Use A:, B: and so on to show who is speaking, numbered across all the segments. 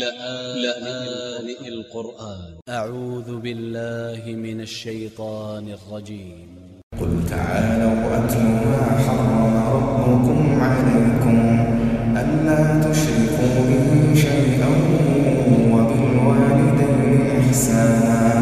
A: لآن القرآن. أ ع و ذ ب ا ل ل ه من ا ل ش ي ط ا ن ا ل ر ج ي م
B: ق ل ت ع ا ل و ا أ ت ل و ا ما حرم ربكم عليكم ألا تشركوا به شيئا ن ا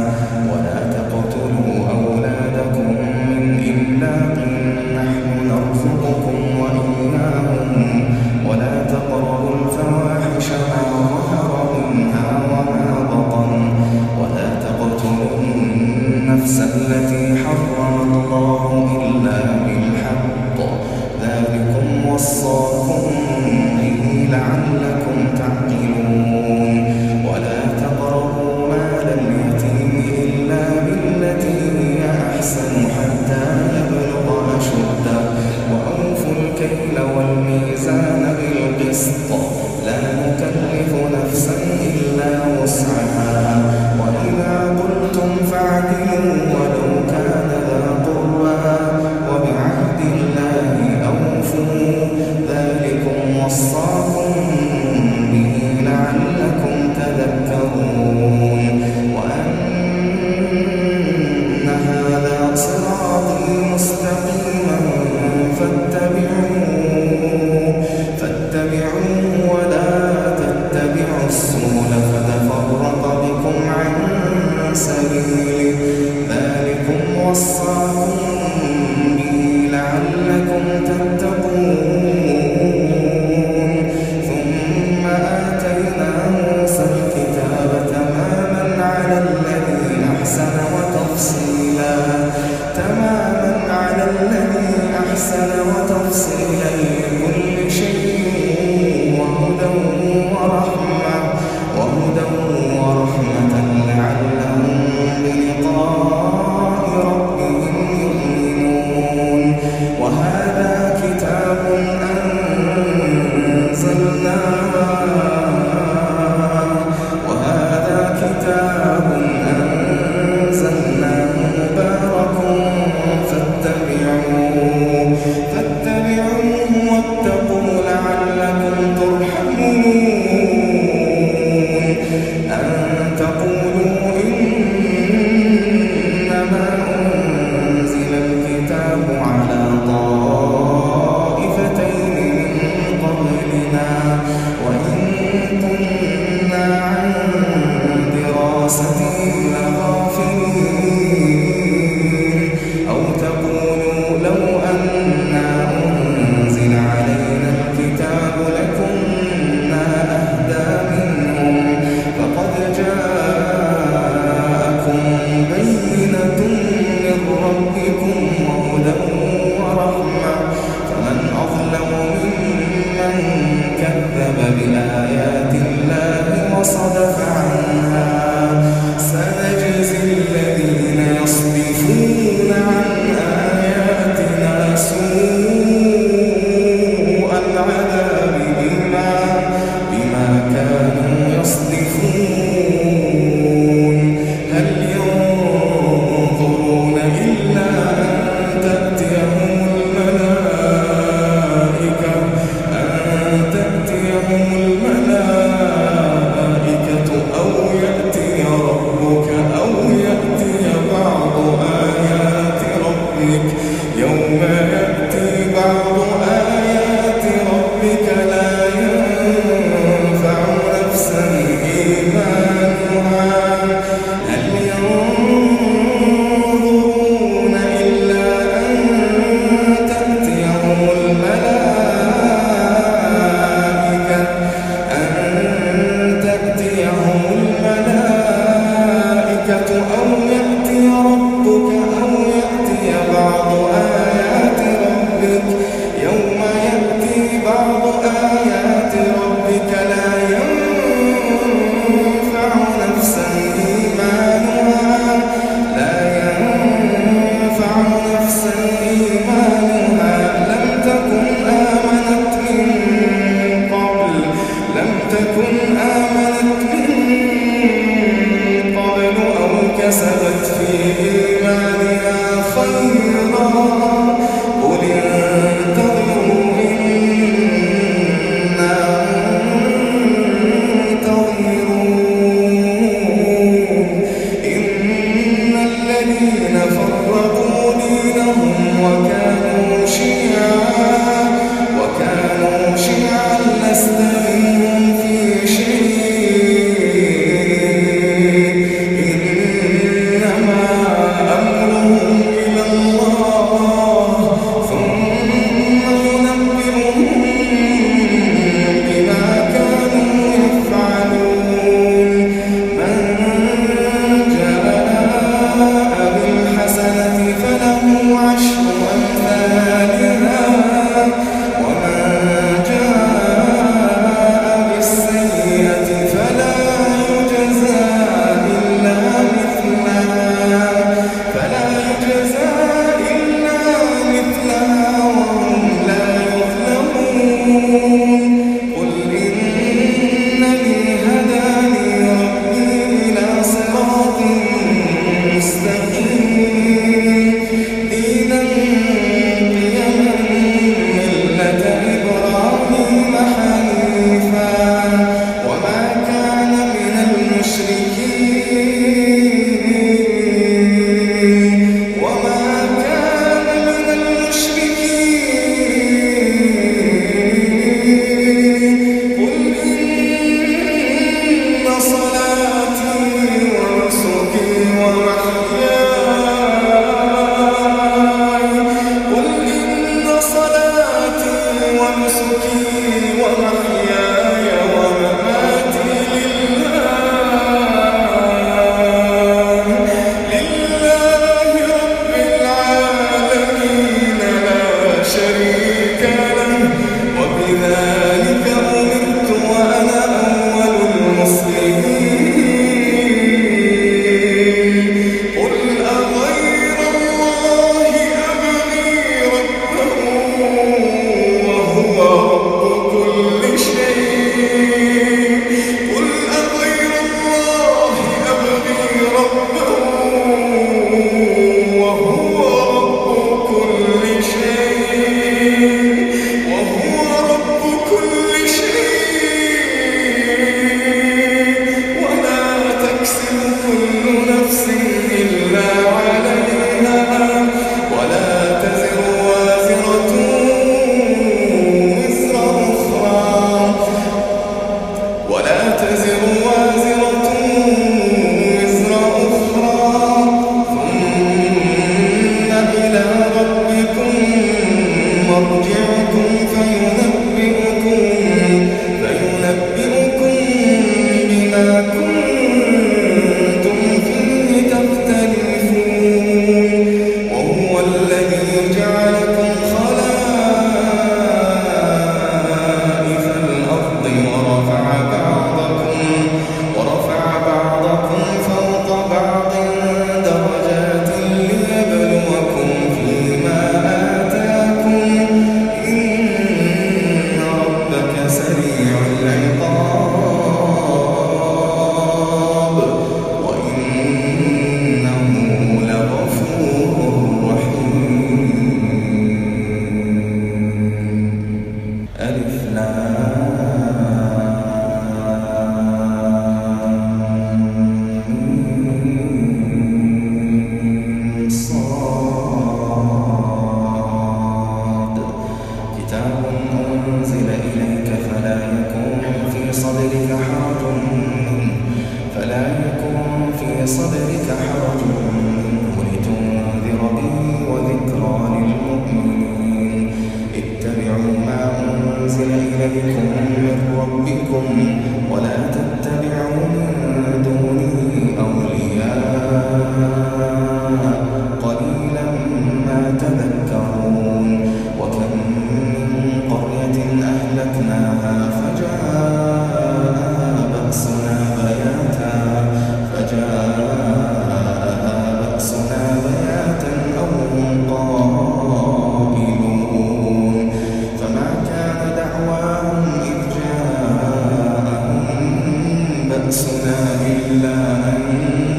B: خفت موازينه فأولئك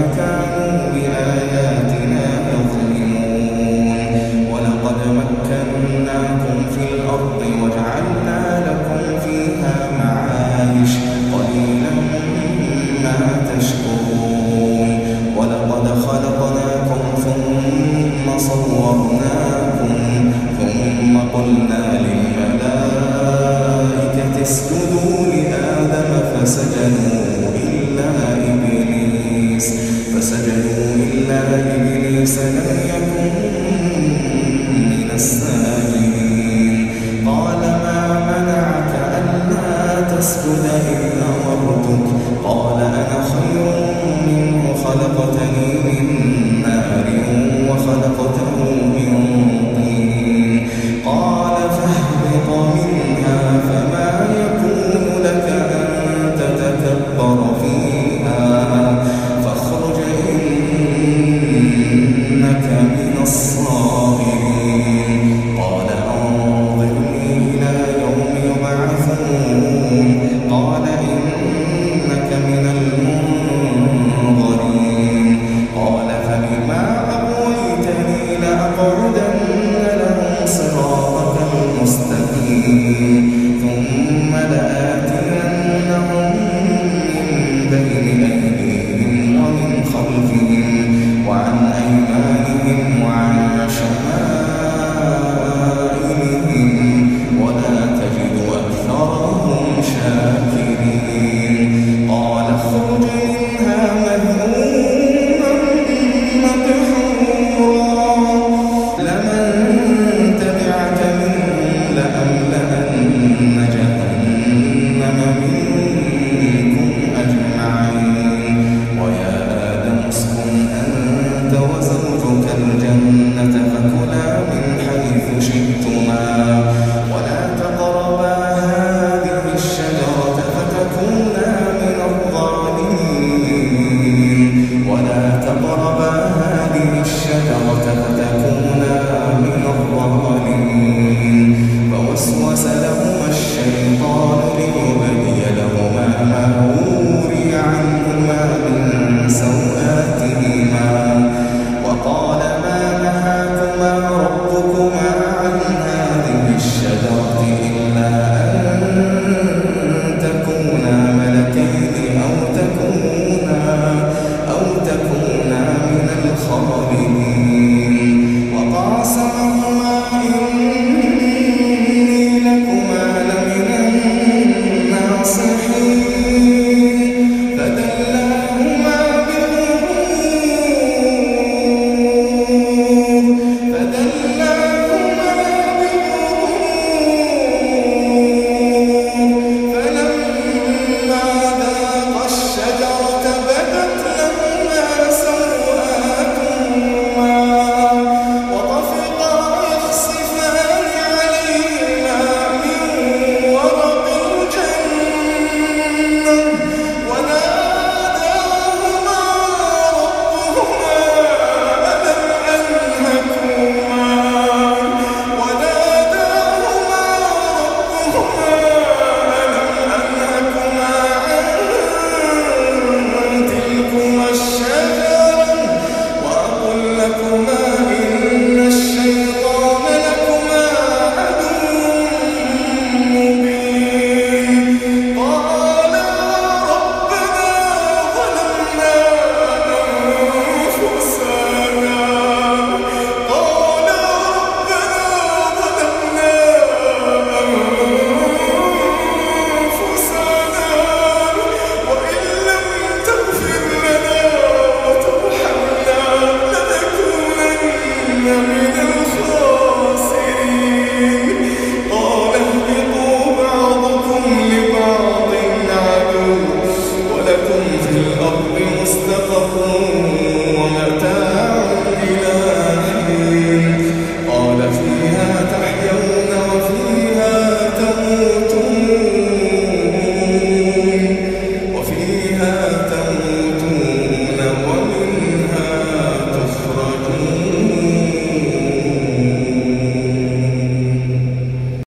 B: I Maracanã. إبليس